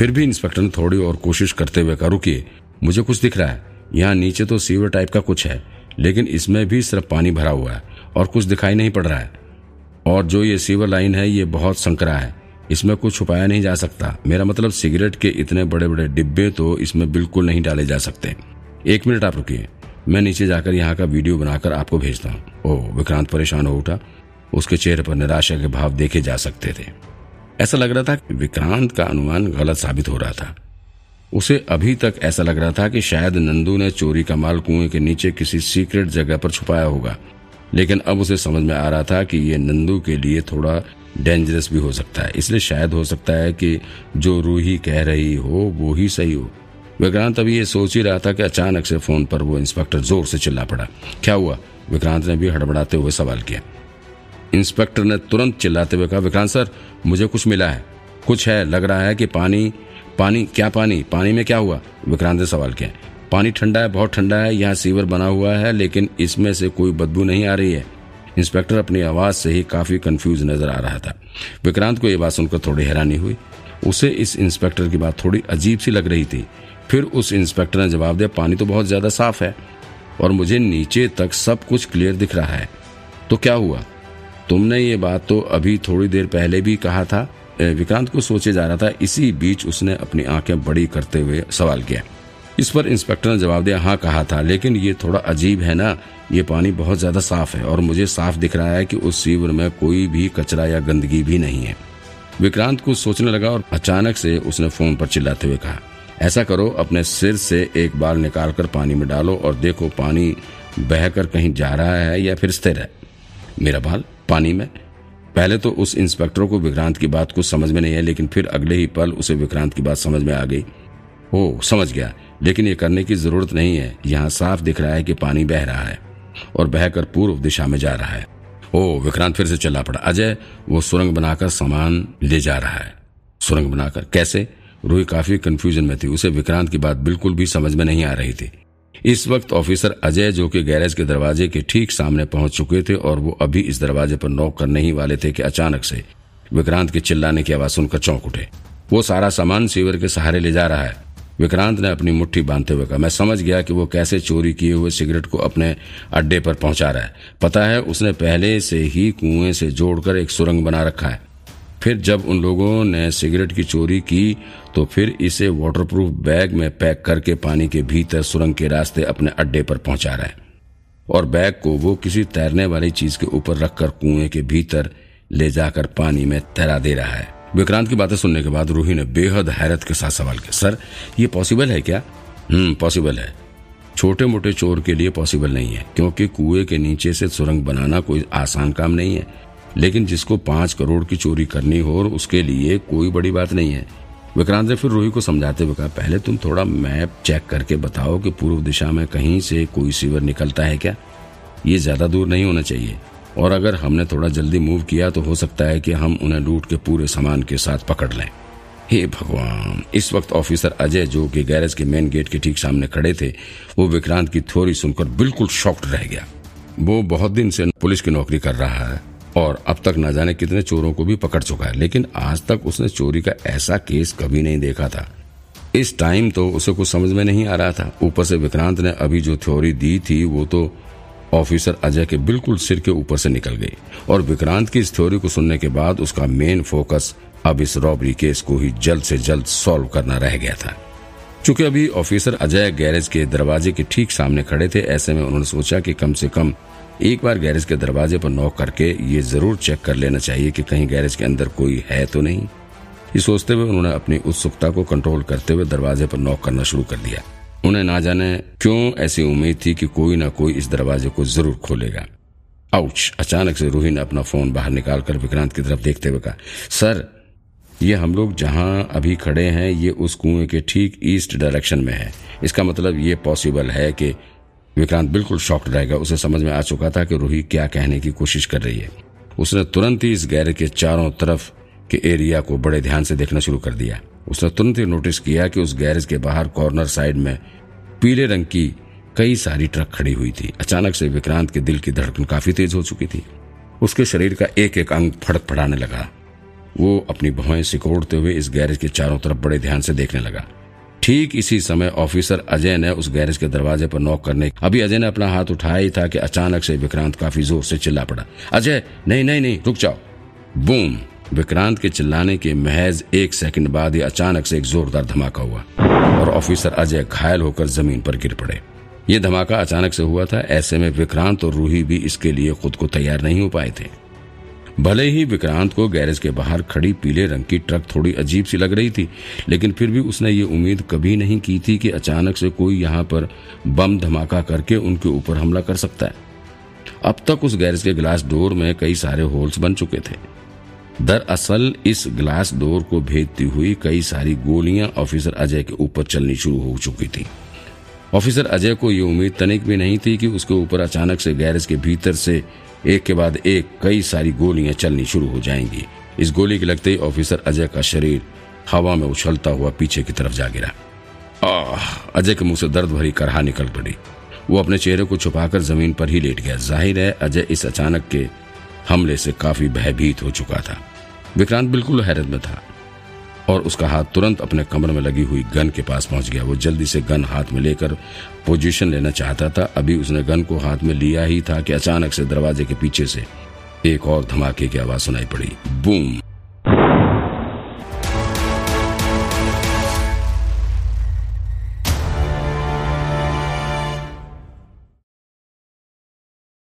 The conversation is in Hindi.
फिर भी इंस्पेक्टर ने थोड़ी और कोशिश करते हुए कहा, रुकिए, मुझे कुछ दिख रहा है। यहाँ नीचे तो सीवर टाइप का कुछ है, लेकिन इसमें भी सिर्फ़ पानी भरा हुआ है और कुछ दिखाई नहीं पड़ रहा है। और जो ये सीवर लाइन है, ये बहुत संकरा है। इसमें कुछ छुपाया नहीं जा सकता। मेरा मतलब सिगरेट के इतने बड़े बड़े डिब्बे तो इसमें बिल्कुल नहीं डाले जा सकते। एक मिनट आप रुकिए। मैं नीचे जाकर यहाँ का वीडियो बनाकर आपको भेजता हूँ। ओह, विक्रांत परेशान हो उठा। उसके चेहरे पर निराशा के भाव देखे जा सकते थे। ऐसा लग रहा था कि विक्रांत का अनुमान गलत साबित हो रहा था। उसे अभी तक ऐसा लग रहा था कि शायद नंदू ने चोरी का माल कुएँ के नीचे किसी सीक्रेट जगह पर छुपाया होगा। लेकिन अब उसे समझ में आ रहा था कि ये नंदू के लिए थोड़ा डेंजरस भी हो सकता है। इसलिए शायद हो सकता है कि जो रूही कह रही हो, वो ही सही हो। विक्रांत अभी ये सोच ही रहा था कि अचानक से फ़ोन पर वो इंस्पेक्टर ज़ोर से चिल्ला पड़ा। क्या हुआ? विक्रांत ने भी हड़बड़ाते हुए सवाल किया। इंस्पेक्टर ने तुरंत चिल्लाते हुए कहा, विक्रांत सर, मुझे कुछ मिला है। कुछ है, लग रहा है कि पानी पानी, क्या पानी? पानी में क्या हुआ? विक्रांत ने सवाल किया, पानी ठंडा है, बहुत ठंडा है, यहाँ सीवर बना हुआ है, लेकिन इसमें से कोई बदबू नहीं आ रही है। इंस्पेक्टर अपनी आवाज़ से ही काफ़ी कंफ्यूज नज़र आ रहा था। विक्रांत को यह बात सुनकर थोड़ी हैरानी हुई। उसे इस इंस्पेक्टर की बात थोड़ी अजीब सी लग रही थी। फिर उस इंस्पेक्टर ने जवाब दिया, पानी तो बहुत ज़्यादा साफ़ है और मुझे नीचे तक सब कुछ क्लियर दिख रहा है। तो क्या हुआ? तुमने ये बात तो अभी थोड़ी देर पहले भी कहा था। विक्रांत को सोचे जा रहा था, इसी बीच उसने अपनी आँखें बड़ी करते हुए सवाल किया। इस पर इंस्पेक्टर ने जवाब दिया हाँ कहा था, लेकिन ये थोड़ा अजीब है ना। ये पानी बहुत ज़्यादा साफ़ है और मुझे साफ़ दिख रहा है कि उस सीवर में कोई भी कचरा या गंदगी भी नहीं है। विक्रांत कुछ सोचने लगा और अचानक से उसने फ़ोन पर चिल्लाते हुए कहा, ऐसा करो, अपने सिर से एक बाल निकाल पानी में डालो और देखो पानी बहकर कहीं जा रहा है या फिर स्थिर है। मेरा बाल? पानी में। पहले तो उस इंस्पेक्टर को विक्रांत की बात कुछ समझ में नहीं है लेकिन फिर अगले ही पल उसे विक्रांत की बात समझ में आ गई। ओ समझ गया, लेकिन ये करने की ज़रूरत नहीं है। यहाँ साफ़ दिख रहा है कि पानी बह रहा है और बहकर पूर्व दिशा में जा रहा है। ओ विक्रांत फिर से चला पड़ा। अजय, वो सुरंग बनाकर सामान ले जा रहा है। सुरंग बनाकर? कैसे? रूही काफ़ी कंफ्यूजन में थी। उसे विक्रांत की बात बिल्कुल भी समझ में नहीं आ रही थी। इस वक्त ऑफिसर अजय जो कि गैरेज के दरवाजे के ठीक सामने पहुँच चुके थे और वो अभी इस दरवाजे पर नॉक करने ही वाले थे कि अचानक से विक्रांत के चिल्लाने की आवाज़ सुनकर चौंक उठे। वो सारा सामान सीवर के सहारे ले जा रहा है। विक्रांत ने अपनी मुट्ठी बांधते हुए कहा, मैं समझ गया कि वो कैसे चोरी किए हुए सिगरेट को अपने अड्डे पर पहुँचा रहा है। पता है, उसने पहले से ही कुएँ से जोड़कर एक सुरंग बना रखा है। फिर जब उन लोगों ने सिगरेट की चोरी की तो फिर इसे वाटरप्रूफ बैग में पैक करके पानी के भीतर सुरंग के रास्ते अपने अड्डे पर पहुँचा रहा और बैग को वो किसी तैरने वाली चीज़ के ऊपर रखकर कुएँ के भीतर ले जाकर पानी में तैरा दे रहा है। विक्रांत की बातें सुनने के बाद रूही ने बेहद हैरत के साथ सवाल किया, सर, ये पॉसिबल है क्या? हम्म पॉसिबल है। छोटे मोटे चोर के लिए पॉसिबल नहीं है, क्योंकि कुएँ के नीचे से सुरंग बनाना कोई आसान काम नहीं है। लेकिन जिसको पाँच करोड़ की चोरी करनी हो और उसके लिए कोई बड़ी बात नहीं है। विक्रांत ने फिर रोही को समझाते हुए कहा, पहले तुम थोड़ा मैप चेक करके बताओ कि पूर्व दिशा में कहीं से कोई सीवर निकलता है क्या? ये ज़्यादा दूर नहीं होना चाहिए। और अगर हमने थोड़ा जल्दी मूव किया तो हो सकता है कि हम उन्हें लूट के पूरे सामान के साथ पकड़ लें। हे भगवान! इस वक्त ऑफिसर अजय, जो कि गैरेज के मेन गेट के ठीक सामने खड़े थे, वो विक्रांत की थ्योरी सुनकर बिल्कुल शॉक्ड रह गया। वो बहुत दिन से पुलिस की नौकरी कर रहा है। और अब तक न जाने कितने चोरों को भी पकड़ चुका है, लेकिन आज तक उसने चोरी का ऐसा केस कभी नहीं देखा था। इस टाइम तो उसे कुछ समझ में नहीं आ रहा था। ऊपर से विक्रांत ने अभी जो थ्योरी दी थी, वो तो ऑफिसर अजय के बिल्कुल सिर के ऊपर से निकल गई। और विक्रांत की इस थ्योरी को सुनने के बाद उसका मेन फोकस अब इस रॉबरी केस को ही जल्द से जल्द सॉल्व करना रह गया था। चूँकि अभी ऑफिसर अजय गैरेज के दरवाजे के ठीक सामने खड़े थे, ऐसे में उन्होंने सोचा कि कम से कम एक बार गैरेज के दरवाजे पर नॉक करके ये ज़रूर चेक कर लेना चाहिए कि कहीं गैरेज के अंदर कोई है तो नहीं। ये सोचते हुए उन्होंने अपनी उत्सुकता को कंट्रोल करते हुए दरवाजे पर नॉक करना शुरू कर दिया। उन्हें ना जाने क्यों ऐसी उम्मीद थी कि कोई ना कोई इस दरवाजे को ज़रूर खोलेगा। आउच अचानक से रूही ने अपना फ़ोन बाहर निकालकर विक्रांत की तरफ़ देखते हुए कहा, सर, ये हम लोग जहाँ अभी खड़े हैं, ये उस कुएँ के ठीक ईस्ट डायरेक्शन में है। इसका मतलब ये पॉसिबल है कि विक्रांत बिल्कुल शॉक्ड रहेगा उसे समझ में आ चुका था कि रूही क्या कहने की कोशिश कर रही है। उसने तुरंत ही इस गैरेज के चारों तरफ़ के एरिया को बड़े ध्यान से देखना शुरू कर दिया। उसने तुरंत ही नोटिस किया कि उस गैरेज के बाहर कॉर्नर साइड में पीले रंग की कई सारी ट्रक खड़ी हुई थी। अचानक से विक्रांत के दिल की धड़कन काफ़ी तेज हो चुकी थी। उसके शरीर का एक एक अंग फड़क फड़ाने लगा। वो अपनी भवें सिकोड़ते हुए इस गैरेज के चारों तरफ़ बड़े ध्यान से देखने लगा। ठीक इसी समय ऑफिसर अजय ने उस गैरेज के दरवाजे पर नॉक करने अभी अजय ने अपना हाथ उठाया ही था कि अचानक से विक्रांत काफ़ी ज़ोर से चिल्ला पड़ा। अजय, नहीं नहीं नहीं, रुक जाओ। बूम! विक्रांत के चिल्लाने के महज एक सेकंड बाद ही अचानक से एक जोरदार धमाका हुआ और ऑफिसर अजय घायल होकर ज़मीन पर गिर पड़े। ये धमाका अचानक से हुआ था, ऐसे में विक्रांत और रूही भी इसके लिए खुद को तैयार नहीं हो पाए थे। भले ही विक्रांत को गैरेज के बाहर खड़ी पीले रंग की ट्रक थोड़ी अजीब सी लग रही थी, लेकिन फिर भी उसने ये उम्मीद कभी नहीं की थी कि अचानक से कोई यहाँ पर बम धमाका करके उनके ऊपर हमला कर सकता है। अब तक उस गैरेज के ग्लास डोर में कई सारे होल्स बन चुके थे। दरअसल इस ग्लास डोर को भेदती हुई कई सारी गोलियाँ ऑफिसर अजय के ऊपर चलनी शुरू हो चुकी थी। ऑफिसर अजय को ये उम्मीद तनिक भी नहीं थी कि उसके ऊपर अचानक से गैरेज के भीतर से एक के बाद एक कई सारी गोलियाँ चलनी शुरू हो जाएँगी। इस गोली के लगते ही ऑफिसर अजय का शरीर हवा में उछलता हुआ पीछे की तरफ़ जा गिरा। अजय के मुँह से दर्द भरी करहा निकल पड़ी। वो अपने चेहरे को छुपाकर ज़मीन पर ही लेट गया। ज़ाहिर है, अजय इस अचानक के हमले से काफ़ी भयभीत हो चुका था। विक्रांत बिल्कुल हैरत में था। और उसका हाथ तुरंत अपने कमर में लगी हुई गन के पास पहुँच गया। वो जल्दी से गन हाथ में लेकर पोजीशन लेना चाहता था। अभी उसने गन को हाथ में लिया ही था कि अचानक से दरवाजे के पीछे से एक और धमाके की आवाज़ सुनाई पड़ी। बूम!